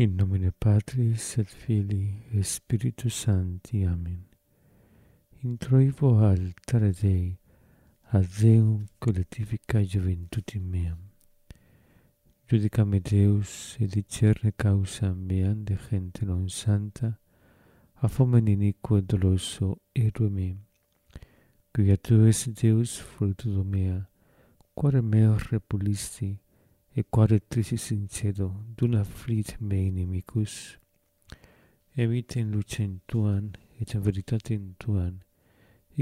In nomine Patris et Filii et Spiritus Sancti. Amen. Introivo altare Dei ad Deum collectifica juventutim meam. Judica me Deus et dicerne causam meam de gente non santa, a fomen iniquo et doloso erue meam. Quia tu es Deus fructus mea, quare meo repulisti, et quare trisis in cedo dun afflit inimicus. nemicus in lucem tuan, et veritatem tuam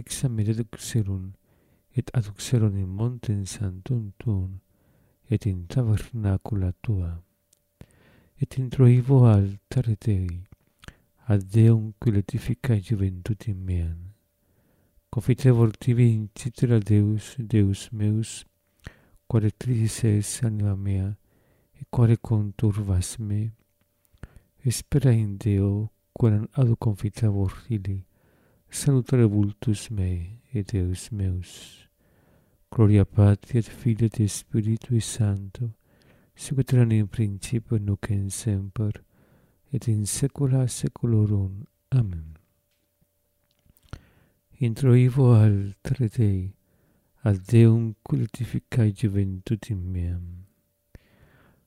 ixam me aduxerum et aduxerum in montem santum tuum et in tabernacula tua et introivo altare tei ad Deum qui letifica juventutim meam confitevor tibi in Deus Deus meus quare triste es anima mea, e quare conturvas me. Espera in Deo, quoram adu confita vortili, salutare vultus mei et Deus meus. Gloria Patri et Filio et Spiritui Sancto, sicut erat in principio nunc et semper et in saecula saeculorum amen introivo altre Dei ad Deum cultificae juventutim meam.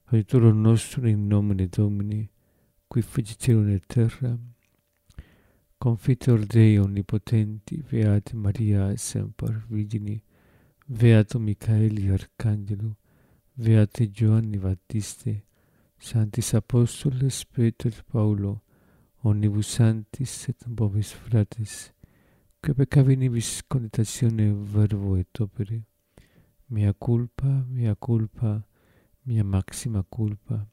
Aiutoro nostrum in nomine Domini, qui fici celum et terra, confitor Dei omnipotenti, Beati Maria Semper Virgini, Beato Michaeli Arcangelo, Beate Giovanni Battiste, Sanctis Apostoles Peter Paulo, Omnibus Sanctis et bovis Frates, che peccavini vis conditatione verbo et opere. Mia culpa, mia culpa, mia maxima culpa.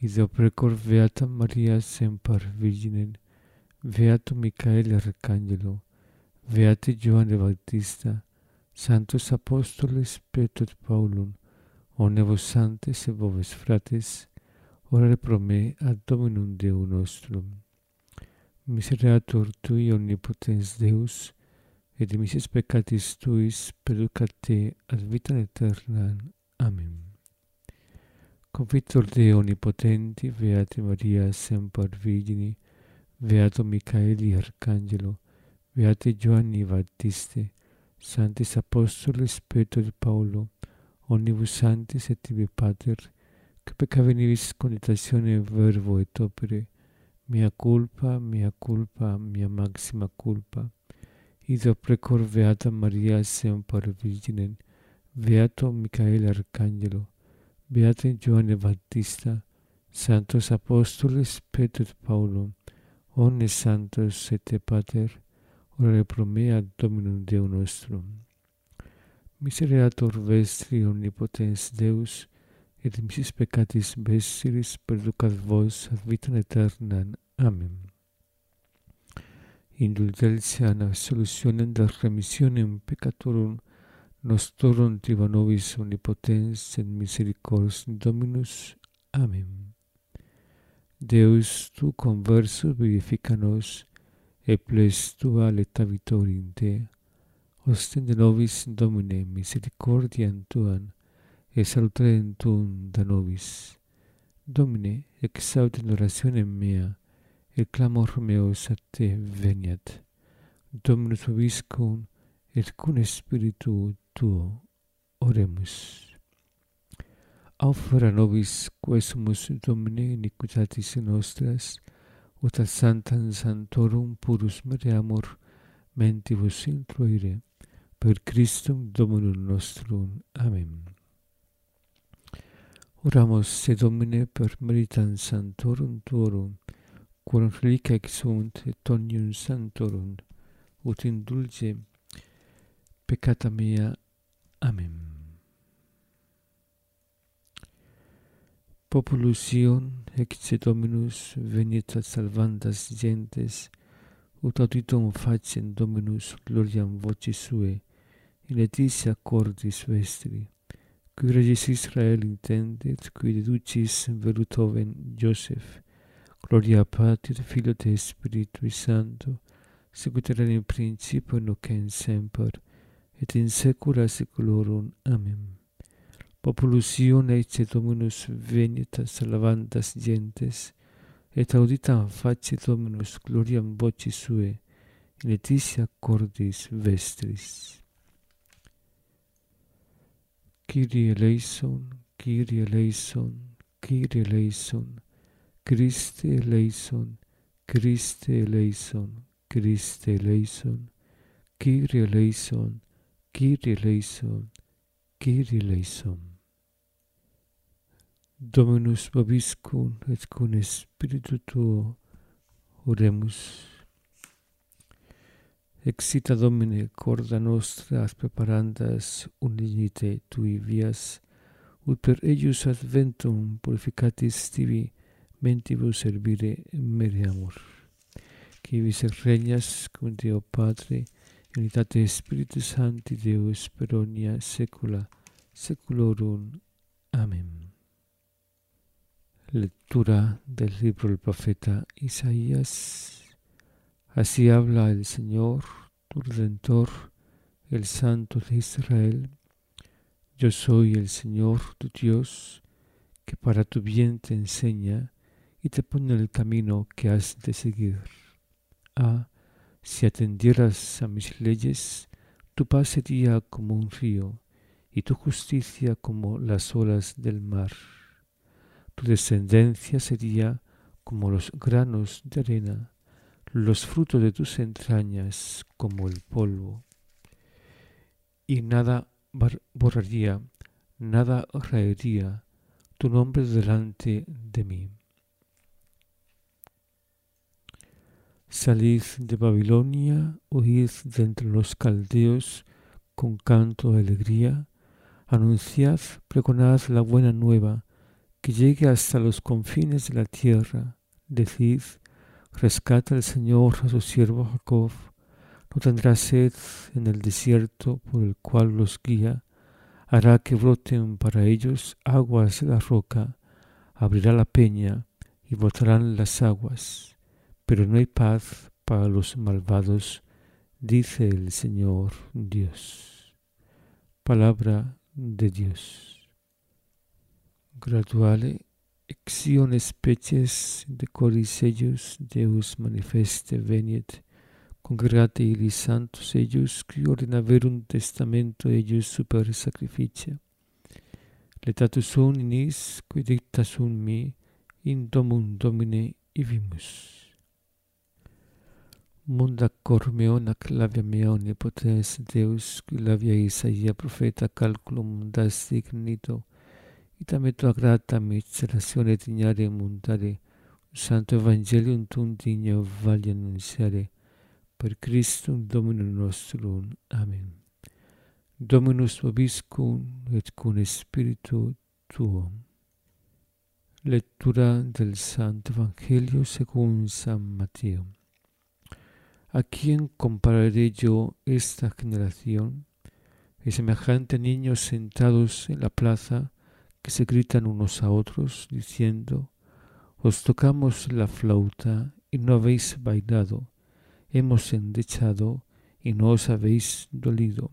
Ideo precor Beata Maria semper Virginen, Beato Michael Arcangelo, Beati Giovanni Battista, Santos Apostoles Peter Paulum, Onevos Santes e Boves Frates, ora pro me ad Dominum Deo nostrum. Miserator tui omnipotens Deus, et dimissis peccatis tuis peducat te ad vitam aeternam. Amen. Confitor Deo Omnipotenti, Beate Maria Semper Virgini, Beato Michaeli Arcangelo, Beate Giovanni Battiste, Santis Apostolis Petro et Paolo, Omnibus Santis et tibi Pater, che pecca venivis con verbo et opere, mia culpa, mia culpa, mia maxima culpa. Ida precor Beata Maria Semper Virginen, Beato Michael Arcangelo, Beato Giovanni Battista, Santos Apostolis et Paulum, omnes Santos et Pater, orare pro me ad Dominum Deum nostrum. Miserator vestri omnipotens Deus, et in missis peccatis besiris perducat vos ad vitam aeternam. Amen. Indulgencia in absolutionem de remissionem peccatorum nostrorum triva nobis omnipotens et misericors Dominus. Amen. Deus tu conversus vivifica nos, et ples tua leta te ostende nobis Domine misericordiam tuam, exaltare tuum de nobis. Domine, exalte in orationem mea, et clamor meus a te veniat. Dominus vobiscum, et cum spiritu tuo, oremus. Aufera nobis, quesumus Domine iniquitatis nostras, ut ad sanctam santorum purus mereamur mentibus introire, per Christum Dominum nostrum. Amen. Oramus se Domine per meritan santorum tuorum, quorum relicae sunt et omnium santorum, ut indulge peccata mea. Amen. Populus Ion, ecce Dominus, venit ad salvandas gentes, ut auditum facem Dominus gloriam voci sue, in etitia cordis vestri qui regis Israel intendet, qui deducis Velutoven Joseph, gloria Patri, Filio te Spiritui Santo, sequiter in principio nunc et semper, et in saecula saeculorum. Amen. Populus Ion ecce Dominus venitas lavantas gentes, et auditam face Dominus gloriam vocis sue, in etitia cordis vestris. Kyrie eleison, Kyrie eleison, Kyrie eleison, Christe eleison, Christe eleison, Christe eleison, Kyrie eleison, Kyrie eleison, Kyrie eleison. Dominus vobiscum et cum spiritu tuo, oremus. Excita Domine corda nostras preparandas unigite tui vias, ut per eius adventum purificatis tibi mentibus servire meriamur. Qui vis regnas cum Deo Padre, unitate Spiritus Sancti Deus per omnia secula seculorum. Amén. Lectura del libro del profeta Isaías. Así habla el Señor, tu Redentor, el Santo de Israel. Yo soy el Señor, tu Dios, que para tu bien te enseña y te pone el camino que has de seguir. Ah, si atendieras a mis leyes, tu paz sería como un río y tu justicia como las olas del mar. Tu descendencia sería como los granos de arena, los frutos de tus entrañas como el polvo. Y nada borraría, nada raería tu nombre delante de mí. Salid de Babilonia, oíd de entre los caldeos con canto de alegría, anunciad, pregonad la buena nueva, que llegue hasta los confines de la tierra. Decid, rescata el Señor a su siervo Jacob, no tendrá sed en el desierto por el cual los guía, hará que broten para ellos aguas de la roca, abrirá la peña y brotarán las aguas pero no hay paz para los malvados, dice el Señor Dios. Palabra de Dios. Graduale Xione species de coris eius Deus manifeste veniet, congregate ili santos eius, qui ordinaverum testamento eius super sacrificia. Letatus un in is, qui dictas un mi, in domum domine ivimus. Munda cormeona clavia mea omnipotens Deus, qui lavia Isaia profeta calculum da signito ita me tua grata micerazione tignare mundare, santo evangelium tum digno vaglia annunciare, per Christum Dominum nostrum. Amen. Dominus vobiscum et cum spiritu tuo. Lettura del Santo Evangelio según San Mateo. ¿A quién compararé yo esta generación? Es semejante a niños sentados en la plaza que se gritan unos a otros diciendo, os tocamos la flauta y no habéis bailado, hemos endechado y no os habéis dolido.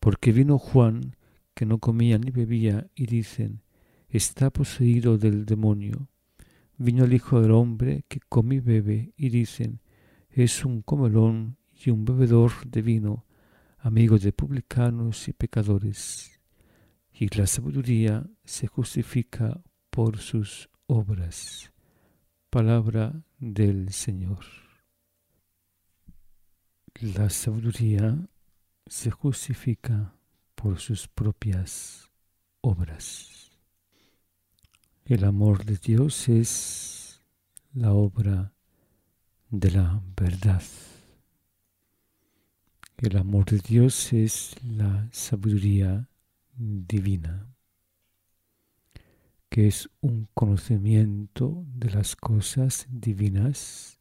Porque vino Juan, que no comía ni bebía, y dicen, está poseído del demonio. Vino el Hijo del Hombre, que come y bebe, y dicen, es un comelón y un bebedor de vino, amigo de publicanos y pecadores. Y la sabiduría se justifica por sus obras. Palabra del Señor. La sabiduría se justifica por sus propias obras. El amor de Dios es la obra de la verdad. El amor de Dios es la sabiduría divina, que es un conocimiento de las cosas divinas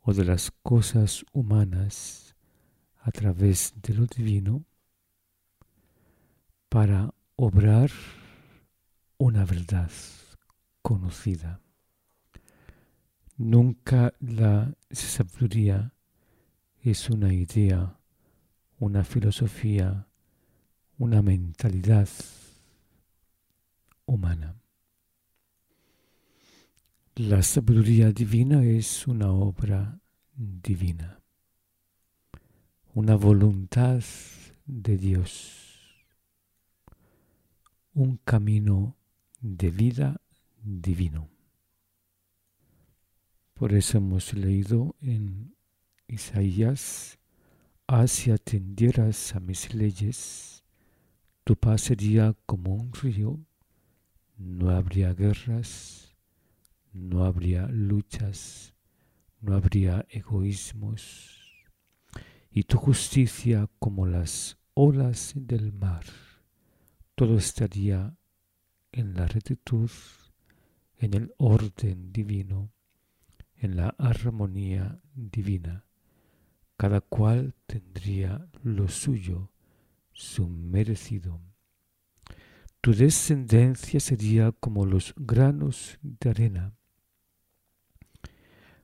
o de las cosas humanas a través de lo divino para obrar una verdad conocida. Nunca la sabiduría es una idea, una filosofía, una mentalidad humana. La sabiduría divina es una obra divina, una voluntad de Dios, un camino de vida divino. Por eso hemos leído en Isaías, si atendieras a mis leyes, tu paz sería como un río, no habría guerras, no habría luchas, no habría egoísmos, y tu justicia como las olas del mar. Todo estaría en la rectitud, en el orden divino, en la armonía divina. Cada cual tendría lo suyo, su merecido. Tu descendencia sería como los granos de arena,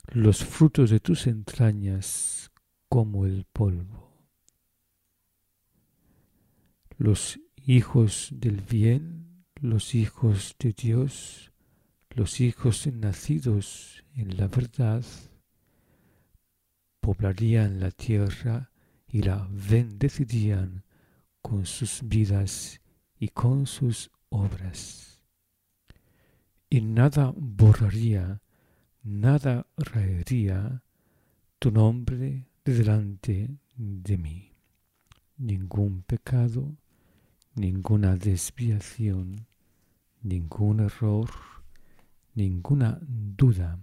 los frutos de tus entrañas como el polvo. Los hijos del bien, los hijos de Dios, los hijos nacidos en la verdad, poblarían la tierra y la bendecirían con sus vidas y con sus obras. Y nada borraría, nada raería tu nombre de delante de mí. Ningún pecado, ninguna desviación, ningún error, ninguna duda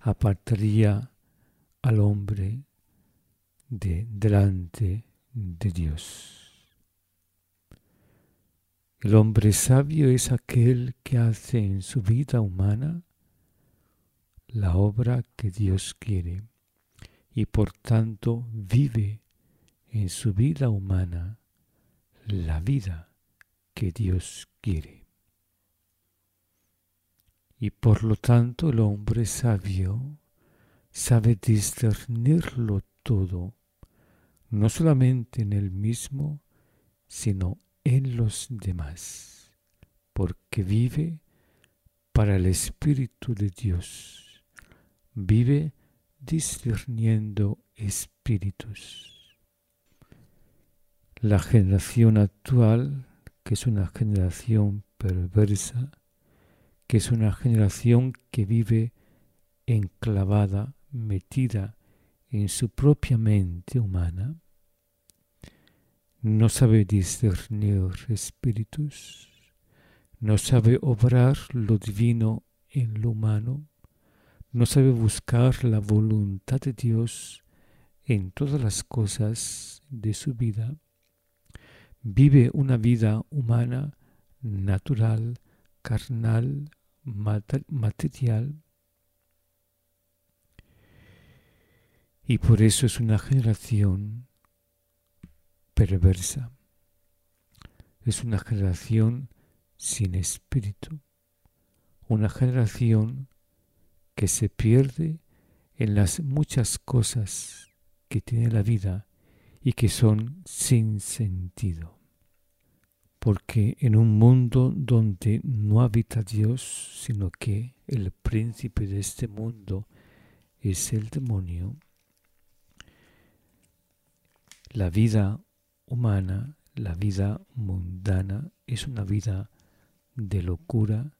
apartaría al hombre de delante de Dios. El hombre sabio es aquel que hace en su vida humana la obra que Dios quiere y por tanto vive en su vida humana la vida que Dios quiere. Y por lo tanto el hombre sabio sabe discernirlo todo, no solamente en él mismo, sino en los demás, porque vive para el Espíritu de Dios, vive discerniendo espíritus. La generación actual, que es una generación perversa, que es una generación que vive enclavada, metida en su propia mente humana, no sabe discernir espíritus, no sabe obrar lo divino en lo humano, no sabe buscar la voluntad de Dios en todas las cosas de su vida, vive una vida humana, natural, carnal, material, y por eso es una generación perversa. Es una generación sin espíritu, una generación que se pierde en las muchas cosas que tiene la vida y que son sin sentido. Porque en un mundo donde no habita Dios, sino que el príncipe de este mundo es el demonio, la vida humana, la vida mundana, es una vida de locura,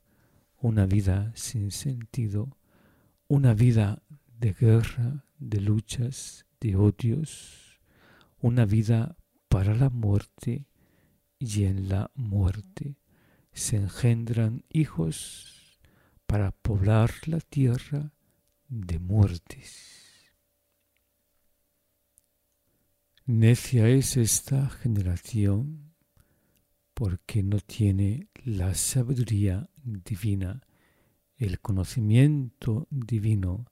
una vida sin sentido, una vida de guerra, de luchas, de odios, una vida para la muerte y en la muerte se engendran hijos para poblar la tierra de muertes. Necia es esta generación porque no tiene la sabiduría divina, el conocimiento divino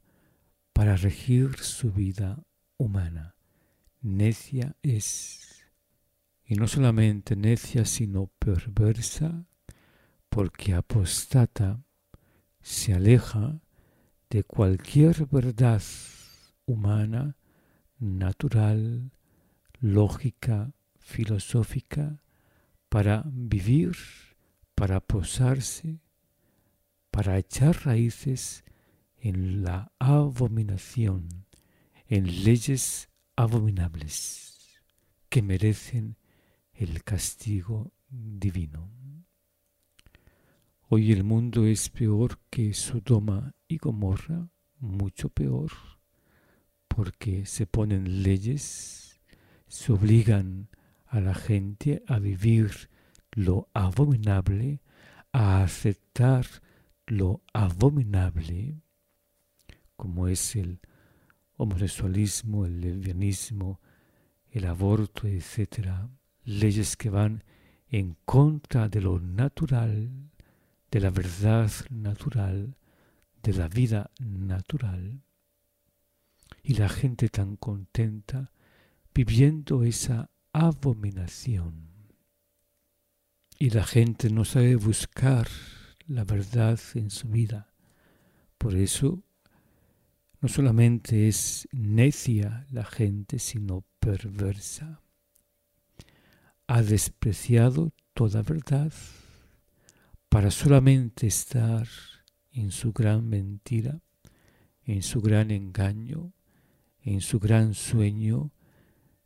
para regir su vida humana. Necia es, y no solamente necia, sino perversa, porque apostata, se aleja de cualquier verdad humana, natural, lógica, filosófica, para vivir, para posarse, para echar raíces en la abominación, en leyes abominables que merecen el castigo divino. Hoy el mundo es peor que Sodoma y Gomorra, mucho peor, porque se ponen leyes, se obligan a la gente a vivir lo abominable, a aceptar lo abominable, como es el homosexualismo, el lesbianismo, el aborto, etc. Leyes que van en contra de lo natural, de la verdad natural, de la vida natural. Y la gente tan contenta viviendo esa abominación. Y la gente no sabe buscar la verdad en su vida. Por eso no solamente es necia la gente, sino perversa. Ha despreciado toda verdad para solamente estar en su gran mentira, en su gran engaño, en su gran sueño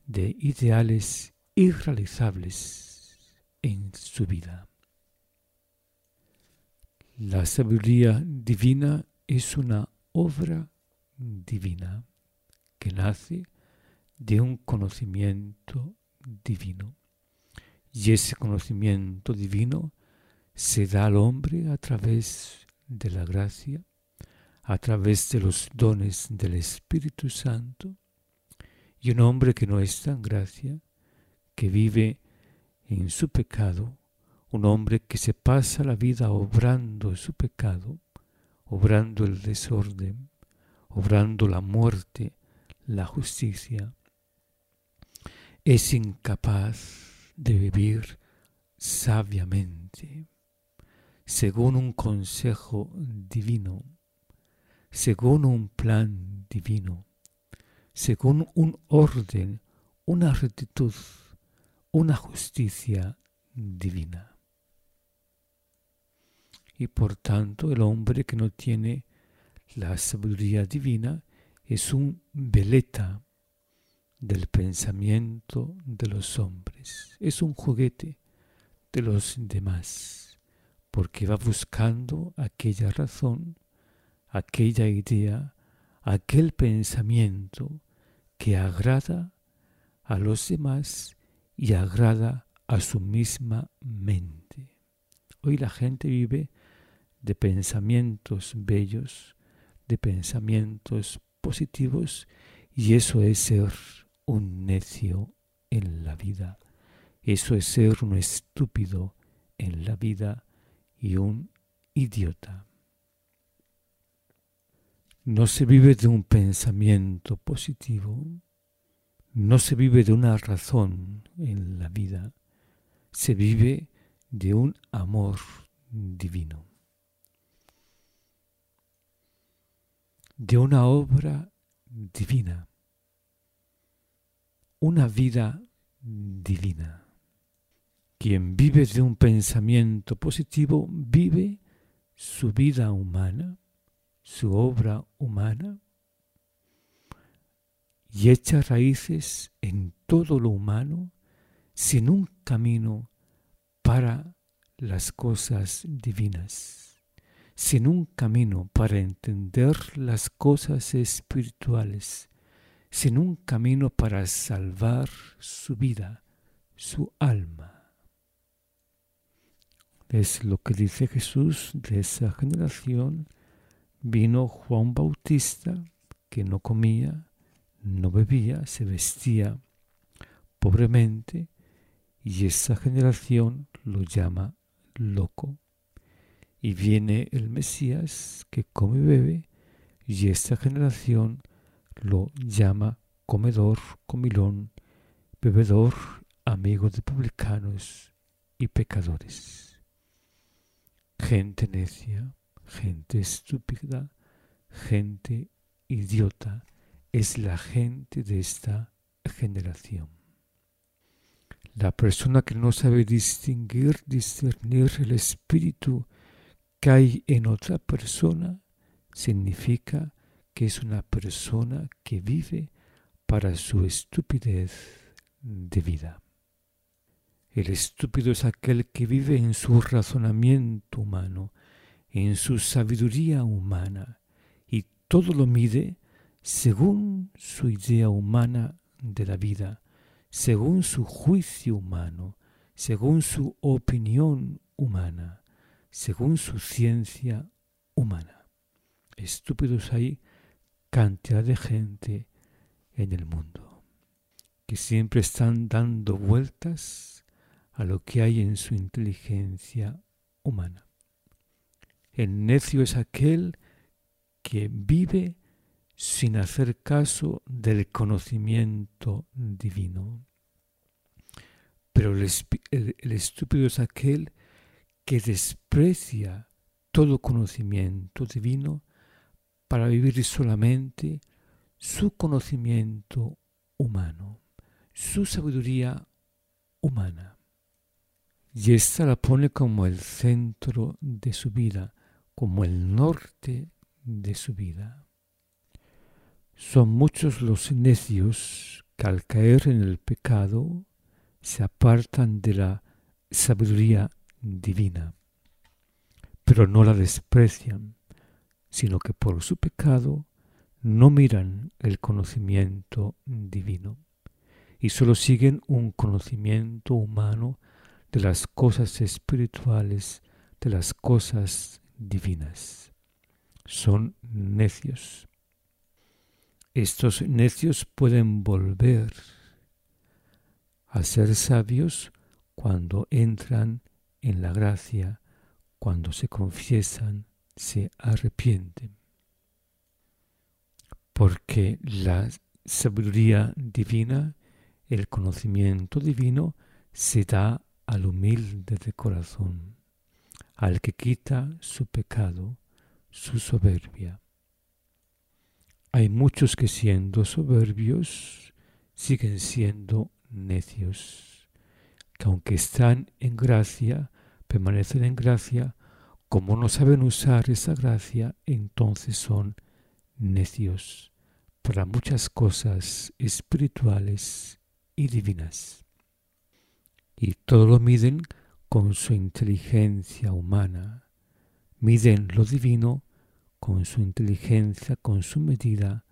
de ideales irrealizables en su vida. La sabiduría divina es una obra divina que nace de un conocimiento divino. Y ese conocimiento divino se da al hombre a través de la gracia, a través de los dones del Espíritu Santo, y un hombre que no está en gracia, que vive en su pecado, un hombre que se pasa la vida obrando su pecado, obrando el desorden, obrando la muerte, la justicia, es incapaz de vivir sabiamente, según un consejo divino, según un plan divino, según un orden, una rectitud, una justicia divina. Y por tanto el hombre que no tiene la sabiduría divina es un veleta del pensamiento de los hombres, es un juguete de los demás, porque va buscando aquella razón, aquella idea, aquel pensamiento que agrada a los demás y agrada a su misma mente. Hoy la gente vive de pensamientos bellos, de pensamientos positivos y eso es ser un necio en la vida. Eso es ser un estúpido en la vida y un idiota. No se vive de un pensamiento positivo, no se vive de una razón en la vida, se vive de un amor divino, de una obra divina, una vida divina. Quien vive de un pensamiento positivo vive su vida humana su obra humana y echa raíces en todo lo humano sin un camino para las cosas divinas, sin un camino para entender las cosas espirituales, sin un camino para salvar su vida, su alma. Es lo que dice Jesús de esa generación Vino Juan Bautista, que no comía, no bebía, se vestía pobremente, y esa generación lo llama loco. Y viene el Mesías, que come y bebe, y esta generación lo llama comedor, comilón, bebedor, amigo de publicanos y pecadores. Gente necia, gente estúpida, gente idiota, es la gente de esta generación. La persona que no sabe distinguir, discernir el espíritu que hay en otra persona, significa que es una persona que vive para su estupidez de vida. El estúpido es aquel que vive en su razonamiento humano, en su sabiduría humana, y todo lo mide según su idea humana de la vida, según su juicio humano, según su opinión humana, según su ciencia humana. Estúpidos hay cantidad de gente en el mundo que siempre están dando vueltas a lo que hay en su inteligencia humana. El necio es aquel que vive sin hacer caso del conocimiento divino. Pero el, estúpido es aquel que desprecia todo conocimiento divino para vivir solamente su conocimiento humano, su sabiduría humana y ésta la pone como el centro de su vida, como el norte de su vida. Son muchos los necios que al caer en el pecado se apartan de la sabiduría divina, pero no la desprecian, sino que por su pecado no miran el conocimiento divino y solo siguen un conocimiento humano de las cosas espirituales, de las cosas divinas. Son necios. Estos necios pueden volver a ser sabios cuando entran en la gracia, cuando se confiesan, se arrepienten. Porque la sabiduría divina, el conocimiento divino, se da al humilde de corazón, al que quita su pecado, su soberbia. Hay muchos que siendo soberbios siguen siendo necios, que aunque están en gracia, permanecen en gracia, como no saben usar esa gracia, entonces son necios para muchas cosas espirituales y divinas y todo lo miden con su inteligencia humana, miden lo divino con su inteligencia, con su medida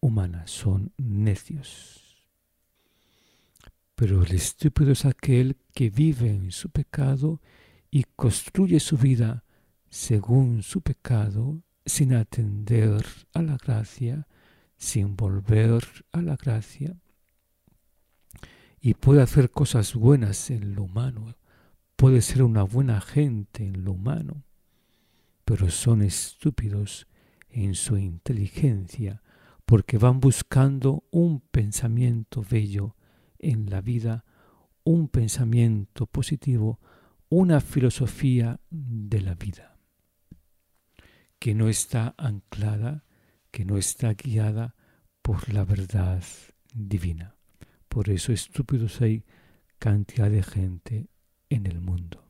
humana, son necios. Pero el estúpido es aquel que vive en su pecado y construye su vida según su pecado, sin atender a la gracia, sin volver a la gracia, y puede hacer cosas buenas en lo humano, puede ser una buena gente en lo humano, pero son estúpidos en su inteligencia porque van buscando un pensamiento bello en la vida, un pensamiento positivo, una filosofía de la vida, que no está anclada, que no está guiada por la verdad divina. Por eso estúpidos hay cantidad de gente en el mundo.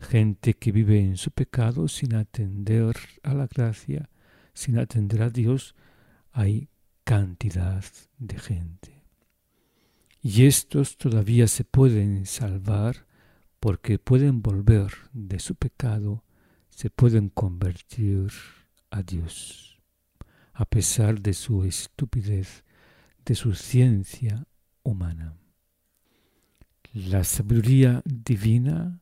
Gente que vive en su pecado sin atender a la gracia, sin atender a Dios, hay cantidad de gente. Y estos todavía se pueden salvar porque pueden volver de su pecado, se pueden convertir a Dios, a pesar de su estupidez, de su ciencia humana. La sabiduría divina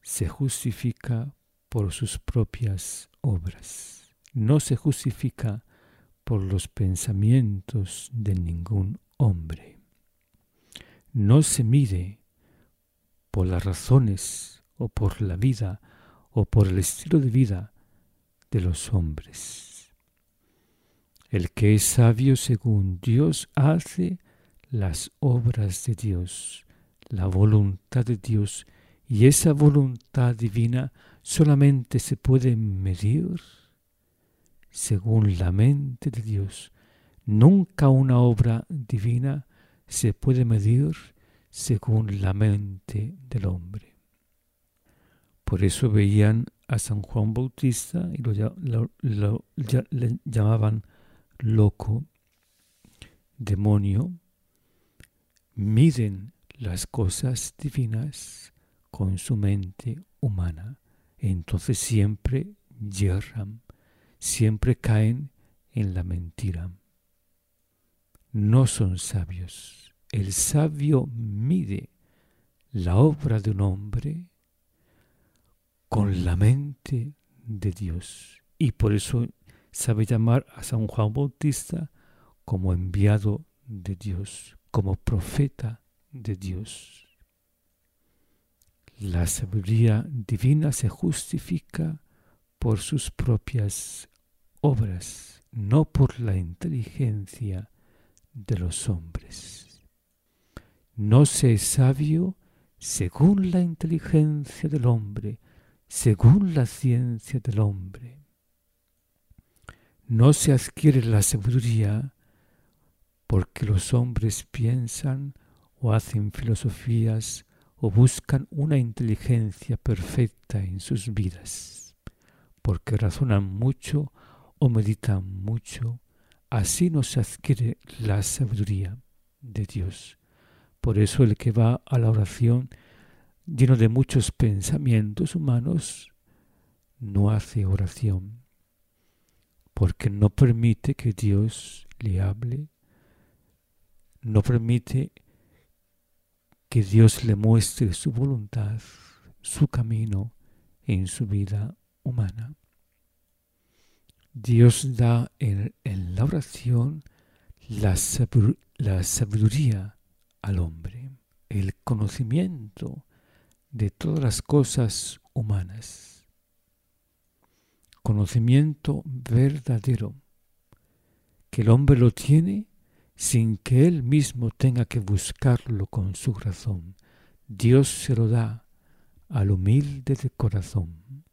se justifica por sus propias obras, no se justifica por los pensamientos de ningún hombre. No se mide por las razones o por la vida o por el estilo de vida de los hombres. El que es sabio según Dios hace las obras de Dios, la voluntad de Dios, y esa voluntad divina solamente se puede medir según la mente de Dios. Nunca una obra divina se puede medir según la mente del hombre. Por eso veían a San Juan Bautista y lo, llamaban loco, demonio, miden las cosas divinas con su mente humana. Entonces siempre yerran, siempre caen en la mentira. No son sabios el sabio mide la obra de un hombre con la mente de Dios. Y por eso sabe llamar a San Juan Bautista como enviado de Dios, como profeta de Dios. La sabiduría divina se justifica por sus propias obras, no por la inteligencia de los hombres. No se es sabio según la inteligencia del hombre, según la ciencia del hombre. No se adquiere la sabiduría porque los hombres piensan o hacen filosofías o buscan una inteligencia perfecta en sus vidas, porque razonan mucho o meditan mucho, así no se adquiere la sabiduría de Dios. Por eso el que va a la oración lleno de muchos pensamientos humanos no hace oración, porque no permite que Dios le hable, no permite que Dios le muestre su voluntad, su camino en su vida humana. Dios da en, la oración la, sabiduría al hombre, el conocimiento de todas las cosas humanas. Conocimiento verdadero, que el hombre lo tiene sin que él mismo tenga que buscarlo con su razón. Dios se lo da al humilde de corazón.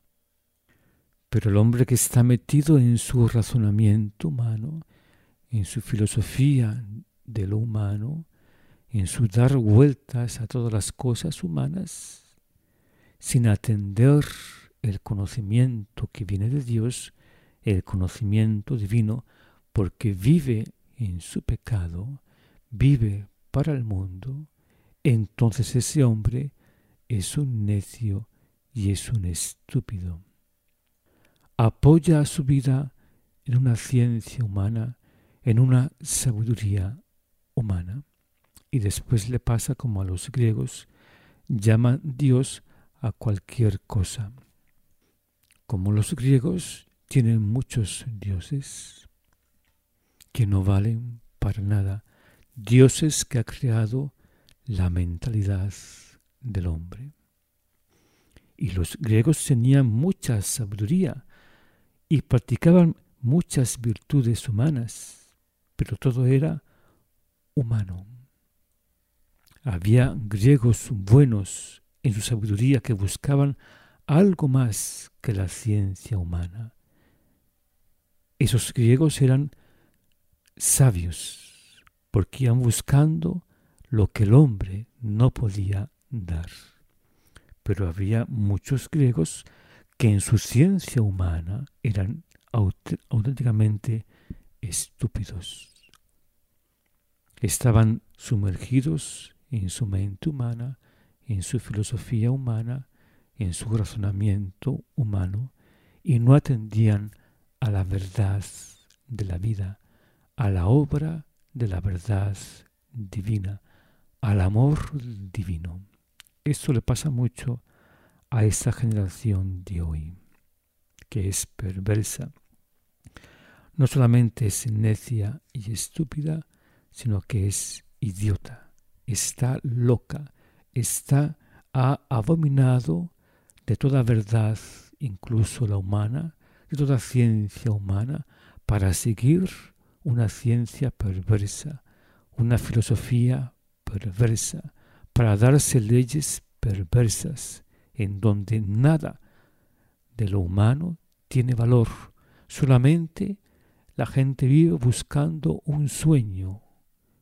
Pero el hombre que está metido en su razonamiento humano, en su filosofía de lo humano, en su dar vueltas a todas las cosas humanas, sin atender el conocimiento que viene de Dios, el conocimiento divino, porque vive en su pecado, vive para el mundo, entonces ese hombre es un necio y es un estúpido. Apoya su vida en una ciencia humana, en una sabiduría humana y después le pasa como a los griegos, llama Dios a cualquier cosa. Como los griegos tienen muchos dioses que no valen para nada, dioses que ha creado la mentalidad del hombre. Y los griegos tenían mucha sabiduría y practicaban muchas virtudes humanas, pero todo era humano. Había griegos buenos en su sabiduría que buscaban algo más que la ciencia humana. Esos griegos eran sabios porque iban buscando lo que el hombre no podía dar. Pero había muchos griegos que en su ciencia humana eran auténticamente estúpidos. Estaban sumergidos en su mente humana, en su filosofía humana, en su razonamiento humano, y no atendían a la verdad de la vida, a la obra de la verdad divina, al amor divino. Esto le pasa mucho a esta generación de hoy, que es perversa. No solamente es necia y estúpida, sino que es idiota está loca, está ha abominado de toda verdad, incluso la humana, de toda ciencia humana, para seguir una ciencia perversa, una filosofía perversa, para darse leyes perversas, en donde nada de lo humano tiene valor, solamente la gente vive buscando un sueño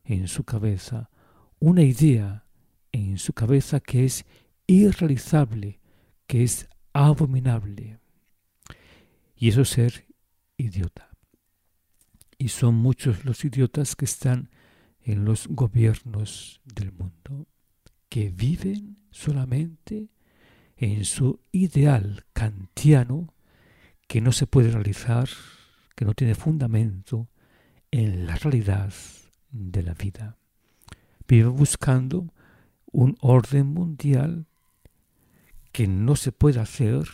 en su cabeza, una idea en su cabeza que es irrealizable, que es abominable. Y eso es ser idiota. Y son muchos los idiotas que están en los gobiernos del mundo, que viven solamente en su ideal kantiano que no se puede realizar, que no tiene fundamento en la realidad de la vida. Vive buscando un orden mundial que no se puede hacer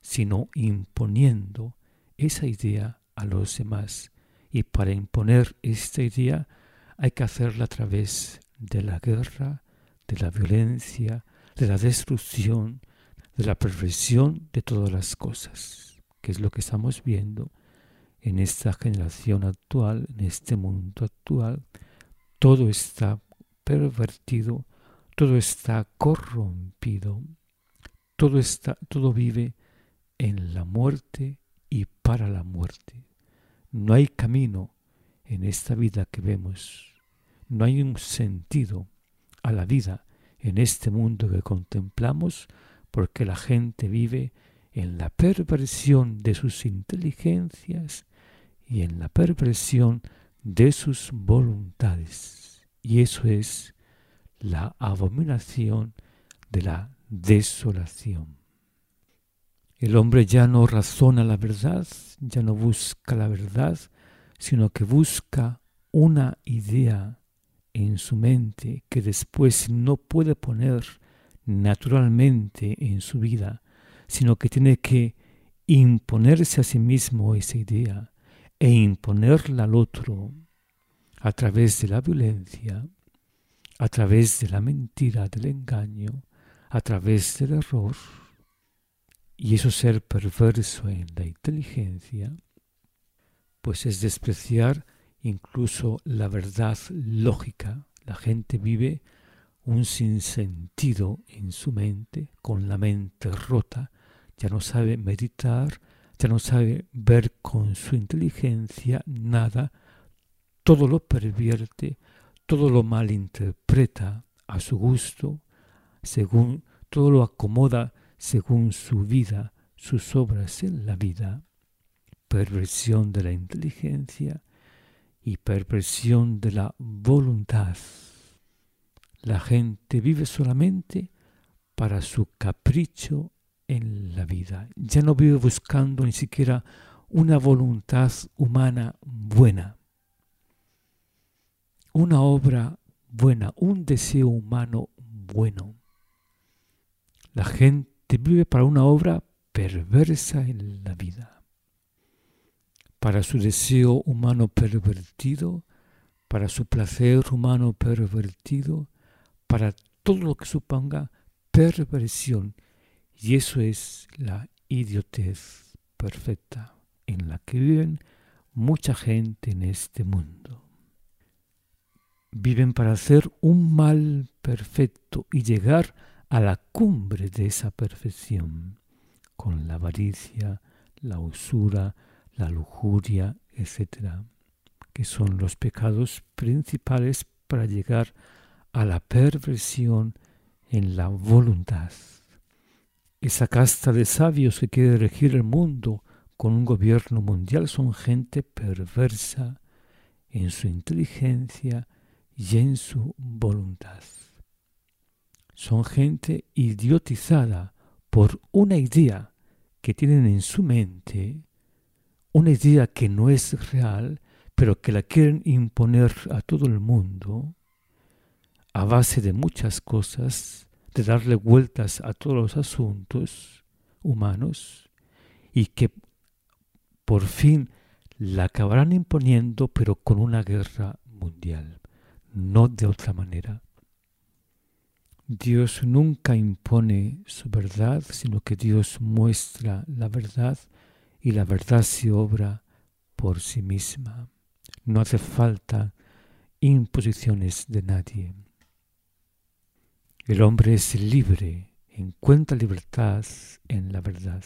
sino imponiendo esa idea a los demás. Y para imponer esta idea hay que hacerla a través de la guerra, de la violencia, de la destrucción, de la perversión de todas las cosas, que es lo que estamos viendo en esta generación actual, en este mundo actual. Todo está pervertido, todo está corrompido, todo está, todo vive en la muerte y para la muerte. No hay camino en esta vida que vemos, no hay un sentido a la vida en este mundo que contemplamos porque la gente vive en la perversión de sus inteligencias y en la perversión de sus voluntades. Y eso es la abominación de la desolación. El hombre ya no razona la verdad, ya no busca la verdad, sino que busca una idea en su mente que después no puede poner naturalmente en su vida, sino que tiene que imponerse a sí mismo esa idea e imponerla al otro a través de la violencia, a través de la mentira, del engaño, a través del error. Y eso ser perverso en la inteligencia, pues es despreciar incluso la verdad lógica. La gente vive un sinsentido en su mente, con la mente rota, ya no sabe meditar, ya no sabe ver con su inteligencia nada, todo lo pervierte, todo lo malinterpreta a su gusto, según todo lo acomoda según su vida, sus obras en la vida, perversión de la inteligencia y perversión de la voluntad. La gente vive solamente para su capricho en la vida. Ya no vive buscando ni siquiera una voluntad humana buena, una obra buena, un deseo humano bueno. La gente vive para una obra perversa en la vida, para su deseo humano pervertido, para su placer humano pervertido, para todo lo que suponga perversión. Y eso es la idiotez perfecta en la que viven mucha gente en este mundo. Viven para hacer un mal perfecto y llegar a la cumbre de esa perfección, con la avaricia, la usura, la lujuria, etc., que son los pecados principales para llegar a la perversión en la voluntad. Esa casta de sabios que quiere regir el mundo con un gobierno mundial son gente perversa en su inteligencia y en su voluntad. Son gente idiotizada por una idea que tienen en su mente, una idea que no es real, pero que la quieren imponer a todo el mundo, a base de muchas cosas, de darle vueltas a todos los asuntos humanos, y que por fin la acabarán imponiendo, pero con una guerra mundial, no de otra manera. Dios nunca impone su verdad, sino que Dios muestra la verdad y la verdad se obra por sí misma. No hace falta imposiciones de nadie. El hombre es libre, encuentra libertad en la verdad.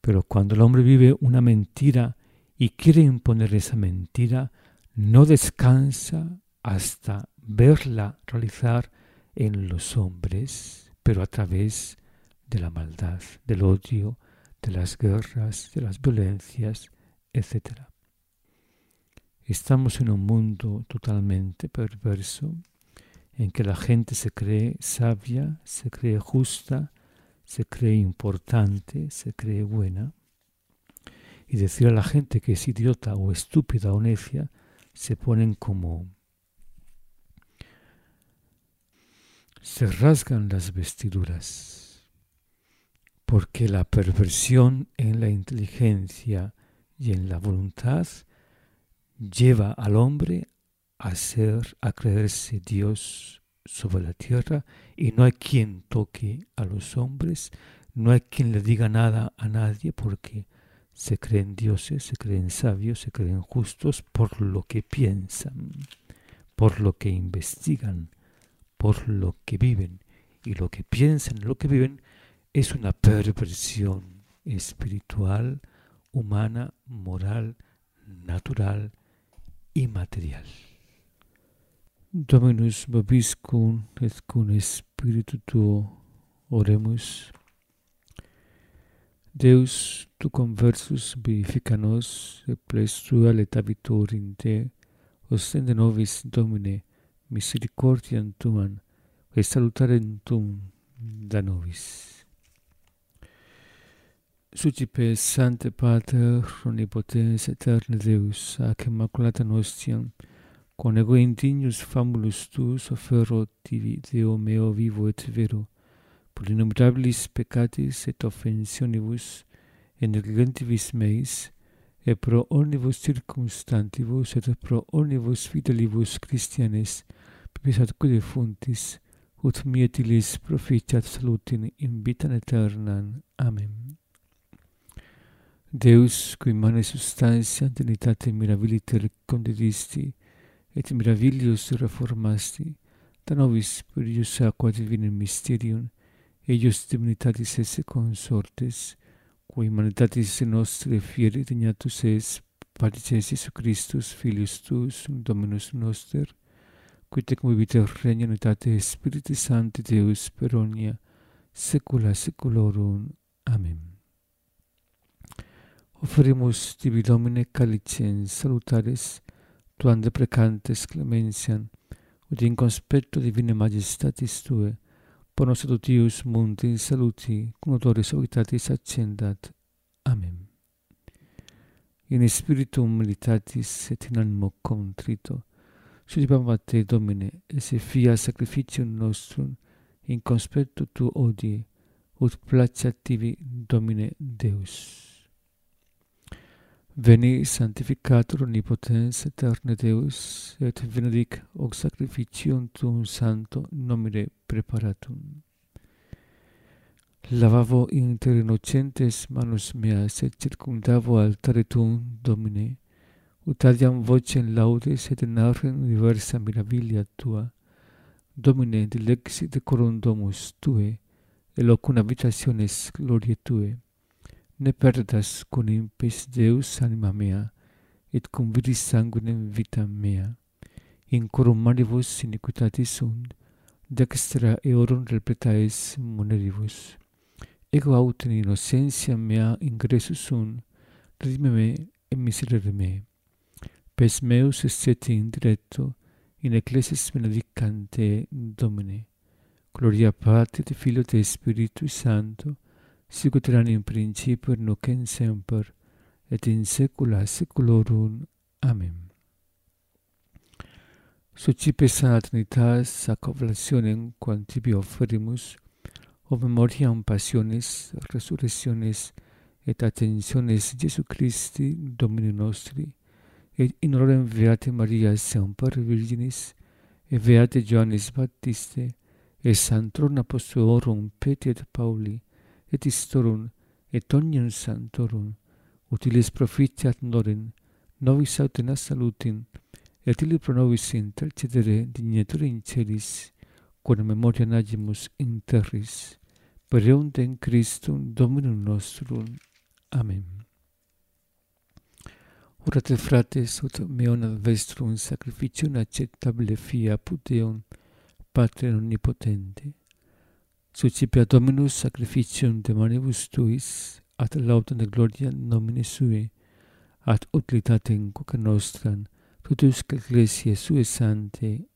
Pero cuando el hombre vive una mentira y quiere imponer esa mentira, no descansa hasta verla realizar en los hombres, pero a través de la maldad, del odio, de las guerras, de las violencias, etc. Estamos en un mundo totalmente perverso en que la gente se cree sabia, se cree justa, se cree importante, se cree buena. Y decir a la gente que es idiota o estúpida o necia se ponen como... se rasgan las vestiduras, porque la perversión en la inteligencia y en la voluntad lleva al hombre a ser, a creerse Dios sobre la tierra y no hay quien toque a los hombres, no hay quien le diga nada a nadie porque se creen dioses, se creen sabios, se creen justos por lo que piensan, por lo que investigan, por lo que viven. Y lo que piensan, lo que viven, es una perversión espiritual, humana, moral, natural y material. Dominus vobiscum et cum spiritu tuo oremus. Deus, tu conversus vivifica nos, et letabitur in te, ostende nobis Domine misericordiam tuam, et salutare tum da nobis. Sucipe, Sante Pater, Omnipotens, Eterne Deus, ac Immaculata Nostiam, con ego indignus famulus tuus offero tibi Deo meo vivo et vero, per innumerabilis peccatis et offensionibus, et negligentibus meis, et pro omnibus circumstantibus, et pro omnibus fidelibus Christianes, et pisat quid fontis ut mietilis proficiat salutin in vitam aeternan. Amen. Deus, qui mane substantia denitate mirabiliter condidisti, et miravilius reformasti, da nobis per ius aqua divinum mysterium, eius divinitatis esse consortes, qui humanitatis nostre fieri dignatus es, patis Jesu Christus, Filius Tuus, Dominus noster, qui tecum movite regna unitate Spiritus Sancti Deus per omnia saecula saeculorum Amen. Offerimus tibi Domine calicem salutaris, tuande precantes clemensiam, ut in conspecto divine majestatis tue, pro nos adutius mundi in saluti, cum odoris solitatis accendat. Amen. In spiritum militatis et in animo contrito, Sudibam a Te, Domine, esse fia sacrificium nostrum, in conspectu Tu odie, ut placea Tibi, Domine Deus. Veni sanctificator omnipotens eterne Deus, et benedic hoc sacrificium Tuum Santo nomine preparatum. Lavavo inter innocentes manus meas, et circumdavo altare Tuum, Domine, ut adiam vocem laudes et narrem universa mirabilia tua. Domine, dilexi decorum domus tue, et habitationes gloriae tue ne perdas cum impis Deus anima mea, et cum viris sanguinem vita mea. In corum maribus iniquitatis sunt, dextra eorum repletaes moneribus. Ego aut in innocentia mea ingressus sunt, redime me et miserere me. Pes meus est in ecclesias benedicante Domine. Gloria Patri et Filio et Spiritus Sancto, sicut eran in principio nunc in semper et in saecula saeculorum amen Socipe sana Trinitas ac oblationem quam tibi offerimus o memoriam passiones resurrectiones et attentiones Jesu Christi Domini nostri et in orem Beate Maria semper Virginis, et Beate Johannes Baptiste, et Santorum Apostolorum Petri et Pauli, et Istorum, et omnium Santorum, utiles profitiat noren, novis autena salutin, et illi pro nobis intercedere dignetur in celis, quod memoria nagimus in terris, per eundem Christum Dominum nostrum. Amen. Orate frates, ut meon ad vestrum sacrificium acceptabile fia puteum, Patre omnipotente. Sucipia Dominus sacrificium de manibus tuis, ad laudem de gloria nomine sui, ad utilitatem coca nostram, totus ecclesiae sue sante.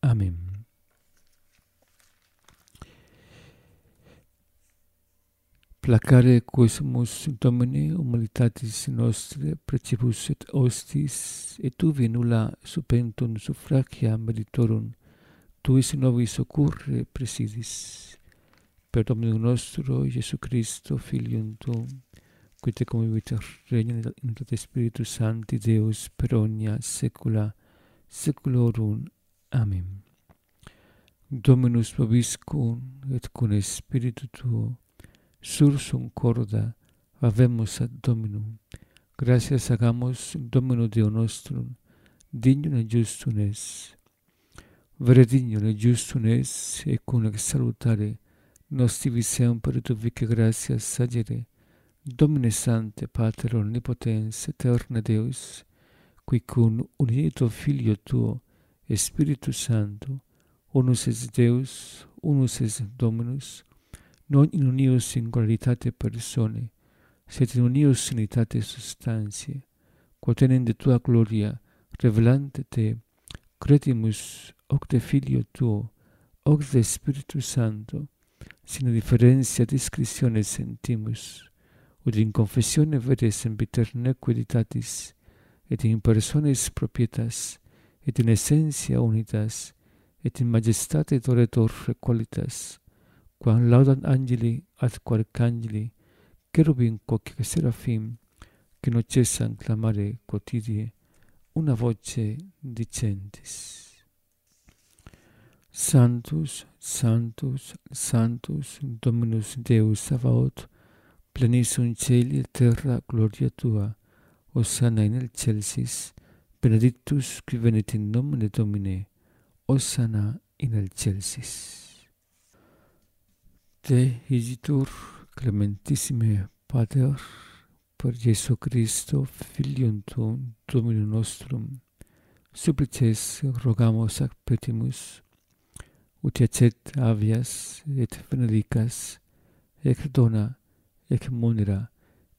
Amen. placare quos domine humilitatis nostre precipus et hostis, et uvi nulla supentum suffragia meritorum, tuis nobis occurre presidis. Per Dominum nostro, Iesu Christo, Filium Tuum, qui te convivit regna in tot Spiritus Sancti Deus per omnia saecula saeculorum Amen. Dominus vobiscum et cum spiritu tuo sursum corda, avemus ad Dominum. Gracias hagamos Domino Deo nostrum, dignum et justum es. Vere dignum et justum es, et cum ex salutare, nos tibi semper tu vice gratias sagere, Domine Sante, Pater Omnipotens, Eterne Deus, qui cum unito Filio Tuo, et Spiritus Sancto, unus es Deus, unus es Dominus, non in unio singularitate persone, sed in unio unitate substantiae, quod de tua gloria, revelante te, credimus hoc de filio tuo, hoc de Spiritus Santo, sine differentia discretione sentimus, ut in confessione vere sempiter quiditatis, et in personis propietas, et in essentia unitas, et in majestate doretor qualitas, quam laudant angeli ad quarcangeli, cherubim quoque seraphim, che non cessan clamare quotidie, una voce dicentis. Santus, Santus, Santus, Dominus Deus Sabaoth, plenisum celi et terra gloria tua, Hosanna in excelsis, benedictus qui venit in nomine Domine, Hosanna in excelsis. te igitur clementissime pater per Jesu Christo filium tuum dominum nostrum. Supplices rogamus ac petimus ut iacet avias et venericas ec dona ec munera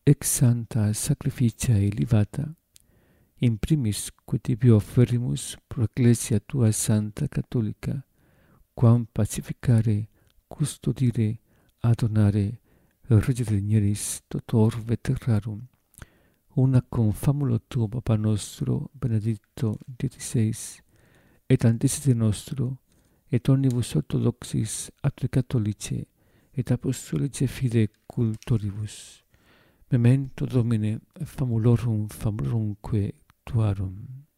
ec santa sacrificia elevata in primis quid tibi offerimus pro ecclesia tua santa catholica quam pacificare custodire, adonare, regeneris totor veterarum. Una confamulo tuo, Papa nostro, benedicto XVI, et antesite nostro, et omnibus orthodoxis ad catholice, et apostolice fide cultoribus. Memento Domine famulorum famulorumque tuarum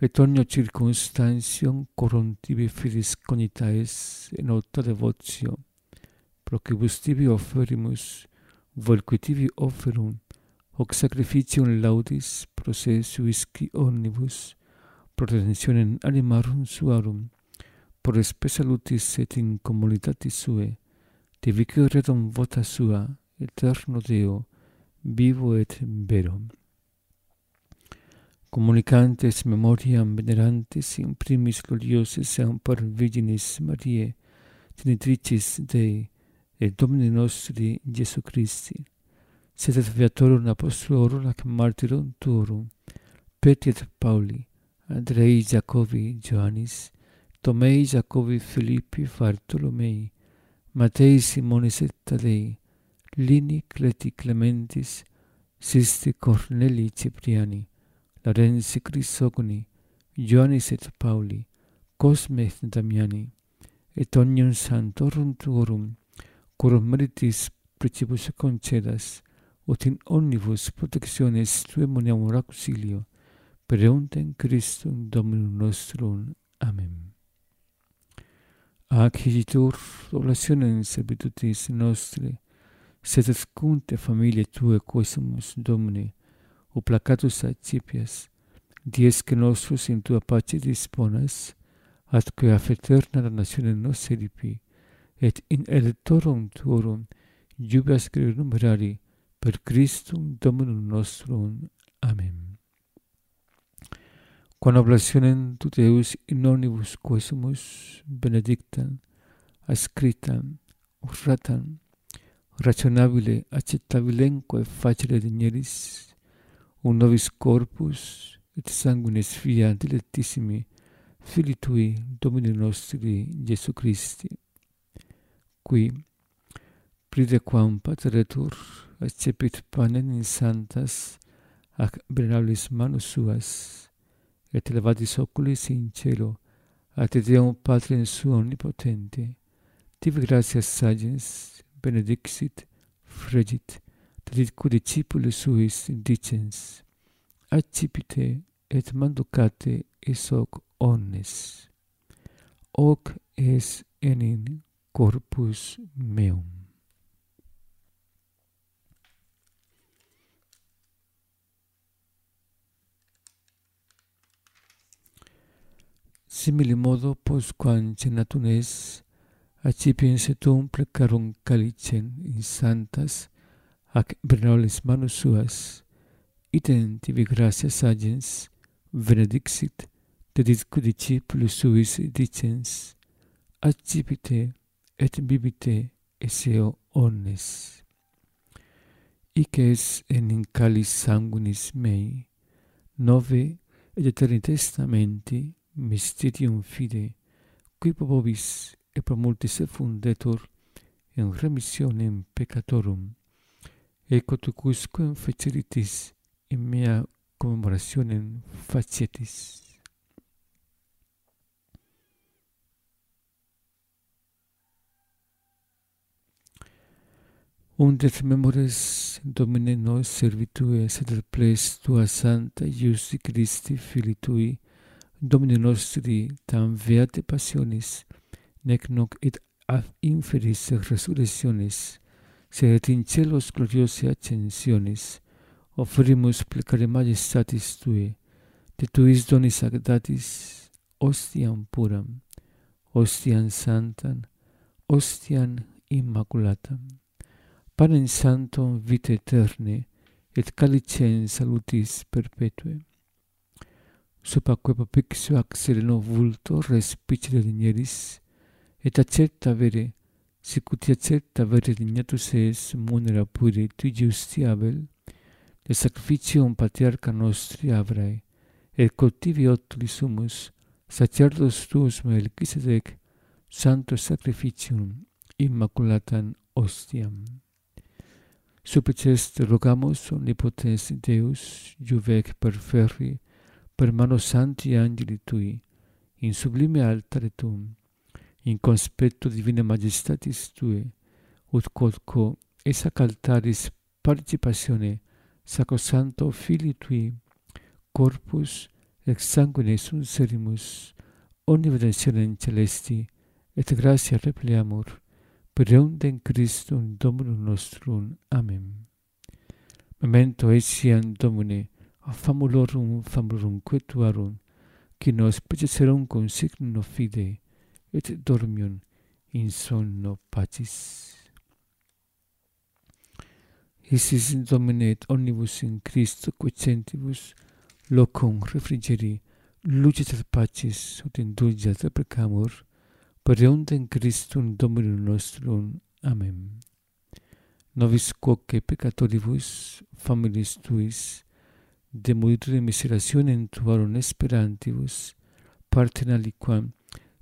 et ogni circunstantium corum tibi filis conitaes in otta devotio, procibus tibi offerimus, volque tibi offerum, hoc sacrificium laudis processio isci omnibus, pro redentionem animarum suarum, pro espe salutis et in communitatis sue, te vicio redum vota sua, eterno Deo, vivo et verum comunicantes memoriam venerantes in primis gloriosis semper Virginis Mariae, tenitricis Dei, et Domini nostri Jesu Christi, sed et viatorum apostolorum ac martyrum tuorum, Petri et Pauli, Andrei Jacobi Johannis, Tomei Jacobi Filippi Bartolomei, Matei Simonis et Tadei, Lini Cleti Clementis, Sisti Corneli Cipriani, Lorenzi Crisoconi, Ioannis et Pauli, Cosme et Damiani, et omnium santorum tuorum, quorum meritis principus concedas, ut in omnibus protectiones tue moniam auxilio, per in Christum Dominum nostrum. Amen. Ac higitur oblationem servitutis nostri, sed et cunte familie tue quaesumus Domine, o placatus accipias, dies que nostros in tua pace disponas, atque afeterna la nationem nos edipi, et in electorum tuorum jubias credum rari, per Christum Dominum nostrum. Amen. Quan oblationem tut eus in omnibus quesumus benedictam, ascritam, urratam, rationabile, accettabilenque facile digneris, un novis corpus et sanguinis fiat dilectissimi Fili Tui, domini nostri, Gesù Christi, qui, pridequam pateretur, accepit panen in santas, ac benablis manus suas, et levatis oculis in cielo, ad Deum Patrem Suo Omnipotente, tibi gratias sagens, benedixit, fregit, discipulus suis dicens, accipite et manducate is hoc omnes, hoc es enin corpus meum. Simili modo pos quam cenatunes accipiens etum plecarum calicen in santas ac brenolis manus suas, iten tibi gracia sagens benedixit, dedit discipulus suis dicens, accipite et bibite eseo omnes. Ic es en incalis sanguinis mei, nove et eterni testamenti mysterium fide, qui popobis et pro multis effundetur in remissionem peccatorum, eco tucusquem feceritis in mea commemorationem facietis. Undet memores Domine nos servitue sed ples tua santa Iusti Christi Fili Tui, Domine nostri tam veate passionis, nec noc et ad inferis resurrectionis, sed in celos gloriosi ascensiones offrimus plecare majestatis tui, de Tuis donis agdatis ostiam puram, ostiam santam, ostiam immaculatam, panem santum vite eterne, et calicem salutis perpetue. Sub aquae papixio ac sereno vulto respicere dinieris, et accepta vere, Sicutia certa veritatignatus es munera pure tu giustiabel, de sacrificium patriarca nostri avrai, et cultivi otuli sumus, sacerdos tuus Melchisedec, santo sacrificium immaculatan ostiam. Supec rogamus omnipotens Deus, juvec per ferri, per mano santi angeli tui, in sublime altare tuum, in conspetto divine majestatis tue, ut quodquo essa caltaris participatione sacrosanto fili tui, corpus ex sanguine sunserimus, omnividentionem celesti, et gratia repleamur, pereundem Christum Dominum nostrum. Amen. Memento etiam Domine, a famulorum famulorumque tuarum, qui nos peceserum consignum fidei, et dormium in sonno pacis. Isis Domine et omnibus in Christo quecentibus locum refrigeri lucet et pacis ut indulgiat et precamur per eundem Christum Dominum nostrum. Amen. Novis quoque peccatoribus familis tuis de miseratione in tuarum esperantibus parten aliquam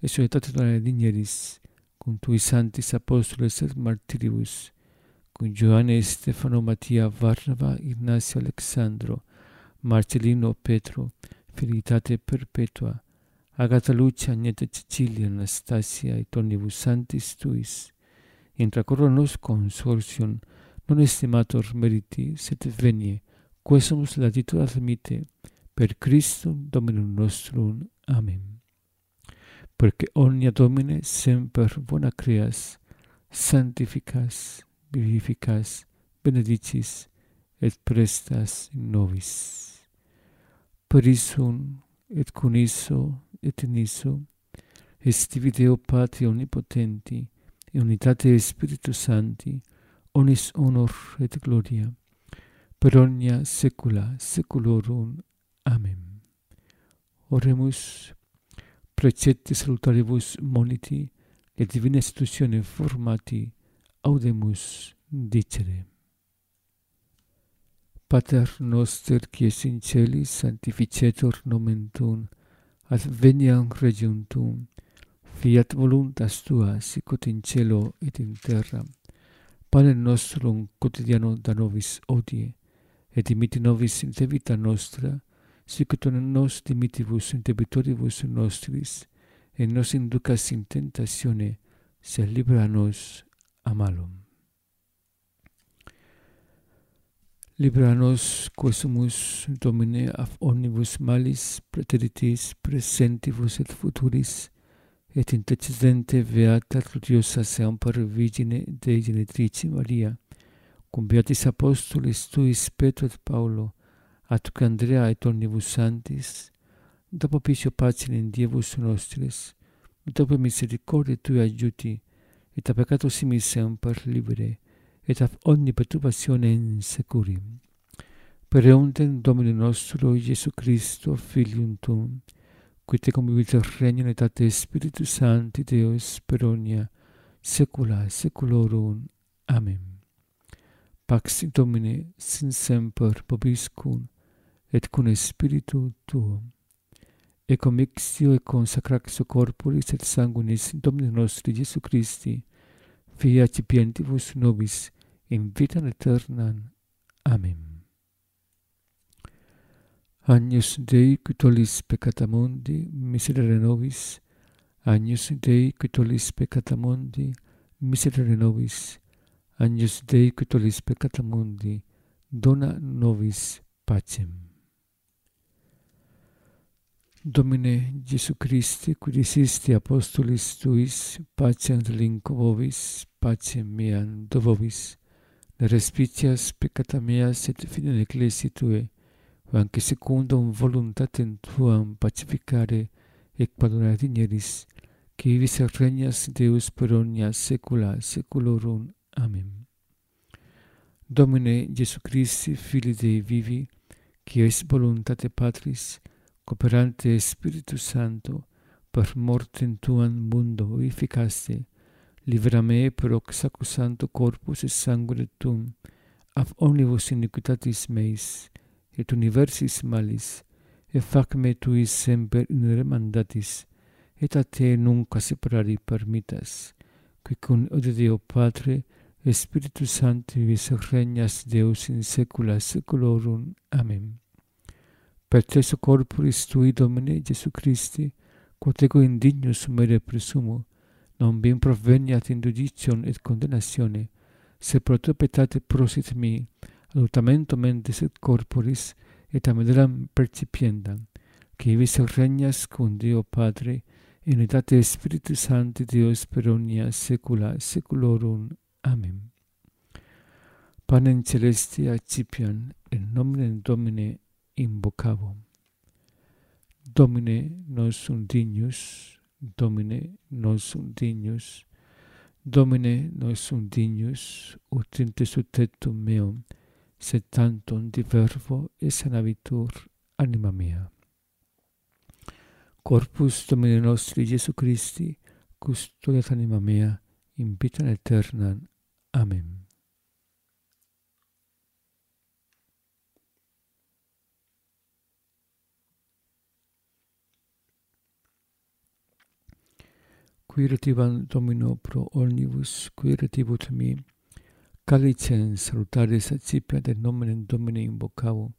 et esso donare digneris, cum tui santis apostoles et martiribus, cum Ioanne Stefano Mattia Varnava Ignacio Alexandro, Marcellino Petro, Felicitate perpetua, Agata Lucia, Agneta Cecilia, Anastasia, et omnibus santis tuis, intracorro nos consortium, non estimator meriti, sed venie, quesumus latitud admite, per Christum Dominum nostrum. Amen perché omnia Domine semper bona creas, sanctificas, vivificas, benedicis, et prestas in nobis. Per isum, et con iso et in iso, est Deo Patri Omnipotenti, e unitate Spiritus Sancti, onis honor et gloria, per omnia secula seculorum. Amen. Oremus precetti salutaribus moniti, et divina institutione formati audemus dicere. Pater noster, quies in celis sanctificetur nomen tuum, adveniam regium tuum, fiat voluntas tua, sicut in cielo et in terra. Panem nostrum quotidiano da nobis odie, et dimitti nobis in debita nostra, sicut nos dimittibus debitoribus nostris, et nos inducas in tentatione, sed libera nos a malum. Libera nos, quesumus Domine, af omnibus malis preteritis, presentibus et futuris, et intercedente Beata Gloriosa Semper Virgine Dei Genitrici Maria, cum Beatis Apostolis Tuis Petro et Paulo, atque Andrea et omnibus santis, dopo pisio pacem in Dievus nostris, dopo misericordia Tui aiuti, et a peccato simi semper libere, et ab omni perturbatione in securim. Per eunten Domino nostro Iesu Christo, Filium Tuum, qui te convivit regnum et a Spiritus Sancti Deus per omnia secula seculorum. Amen. Pax Domine sin semper vobiscum, et cum spiritu tuum et mixtio et consacratio corporis et sanguinis domini nostri Jesu Christi fiat cipientibus nobis in vitam aeternam amen. Agnus Dei qui tollis peccata mundi miserere nobis. Agnus Dei qui tollis peccata mundi miserere nobis. Agnus Dei qui tollis peccata mundi dona nobis pacem. Domine Jesu Christi, qui disisti apostolis tuis, pacem linco vovis, pacem meam dovovis, ne respicias peccata mea, sed finem ecclesi tue, anche secundum voluntatem tuam pacificare et padura dinieris, qui vivis et regnas Deus per omnia saecula saeculorum. Amen. Domine Jesu Christi, Fili Dei vivi, qui es voluntate Patris, cooperante Spiritu Santo, per mortem tuam mundo vivificaste, libera me pro sacu santo corpus et sanguine tuum, ab omnibus iniquitatis meis, et universis malis, et fac me tuis semper in remandatis, et a te nunca separari permitas, qui cum ode Deo Patre, et Spiritus Sancti vis regnas Deus in saecula saeculorum. Amen. Per te so corporis tui, Domine Jesu Christi, quod ego indignus mere presumo, non bim proveniat in judicium et condemnatione, se pro tua petate prosit mi, adutamento mentis et corporis, et amederam percipiendam, qui vis regnas cum Deo Padre, in unitate Spiritus Sancti Deus per omnia saecula saeculorum. Amen. Panem celesti accipiam, in nomine Domine invocavum. Domine nos undignus, Domine nos undignus, Domine nos undignus, ut inte sutetum meum, sed tantum di verbo es anavitur anima mea. Corpus Domine nostri Jesu Christi, custodiat anima mea, in vitam aeternam. Amen. Quiretivan domino pro omnibus, quiretibut mi, calicem salutare sacipe de nomen domine invocavo,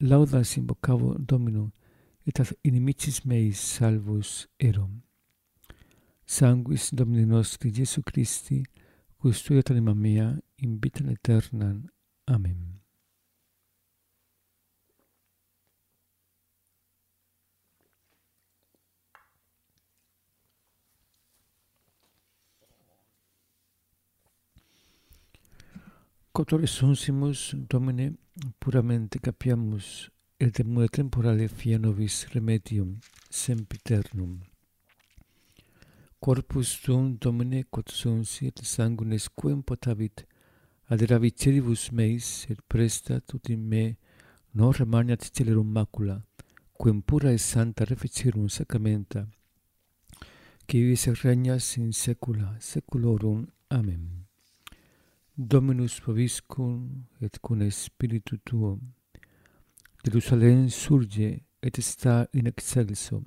laudas invocavo domino, et ad inimicis meis salvus erum Sanguis domini nostri Jesu Christi, custodiat anima mea, in vitam aeternam. Amen. Cotore sunsimus Domine puramente capiamus et de mue temporale fia nobis remedium sempiternum. Corpus tuum Domine quod sunsi et sanguines quem potavit ad raviceribus meis et prestat ut in me non remaniat celerum macula, quem pura et santa reficerum sacramenta, qui vis regnas in saecula saeculorum. Amen. Dominus vobiscum et cum spiritu tuum. Jerusalem surge et sta in excelso,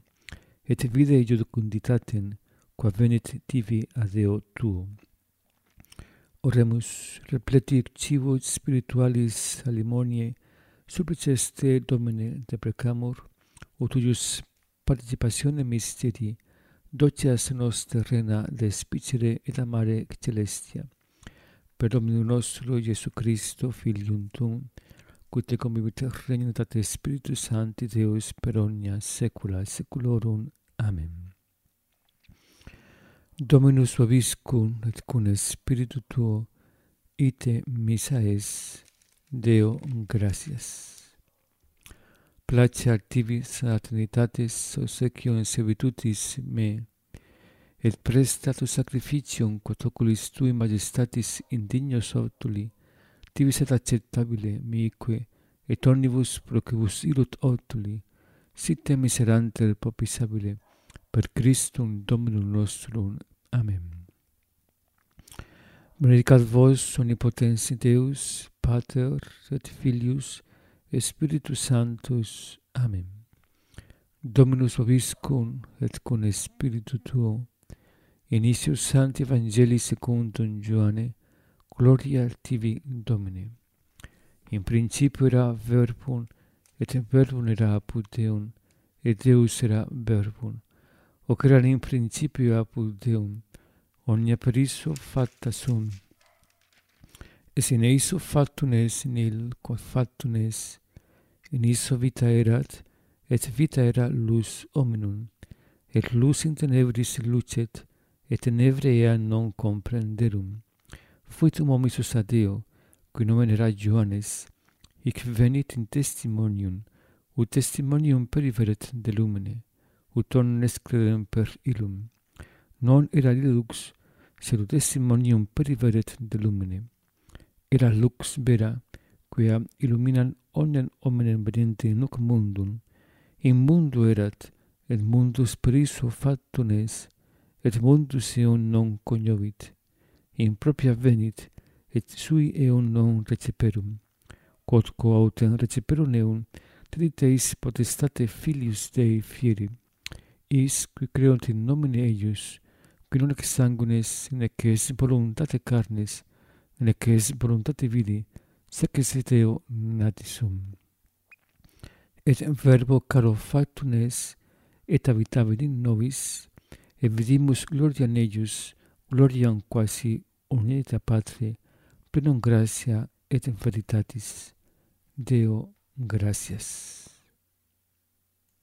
et vide iudicunditatem qua venit tibi a Deo tuo. Oremus repleti civo spiritualis alimonie, supplices te Domine deprecamur, ut tuius participatione misteri, docias nos terrena despicere et amare celestia per Domino nostro Gesù Cristo, Filium Tum, qui te convivit tate Spiritus Sancti Deus per omnia saecula saeculorum. Amen. Dominus suaviscum et cum spiritu tuo ite misa es Deo gratias Placia tibi satanitatis obsequio in servitutis me et prestatus sacrificium quod oculis tui majestatis indignos autuli, tibi et acceptabile mique et omnibus procibus ilut autuli, sitte miseranter popisabile, per Christum Dominum nostrum. Amen. Benedicat vos omnipotens Deus, Pater et Filius et Spiritus Sanctus. Amen. Dominus vobiscum et cum Spiritu tuo Initius Sancti Evangelii secundum Ioane, Gloria tibi Domine. In principio era verbum, et verbum era apud Deum, et Deus era verbum. Hoc erat in principio apud Deum, omnia per iso fatta sunt. Es in eiso factum es in il, quod factum es, in iso vita erat, et vita era lus hominum, et lus in tenebris lucet, et nevrea non comprenderum. Fuit um homisus ad Deo, qui nomen era Johannes, hic venit in testimonium, ut testimonium periveret de lumine, ut omnes credem per illum. Non era lux, sed ut testimonium periveret de lumine. Era lux vera, quia illuminan omnem hominem vedente nuc mundum, in mundo erat, et mundus per iso factum es, et mundus eum non cognovit, in propria venit, et sui eum non receperum. Quod quo autem receperum eum, triteis potestate filius Dei fieri, is qui creont in nomine eius, qui non ex sanguines, nec ex voluntate carnes, nec ex voluntate vidi, sec es et eo natisum. Et verbo caro factum es, et habitavit in nobis, et vidimus gloria in eius, gloriam quasi unita Patri, plenum gratia et in veritatis. Deo, gracias.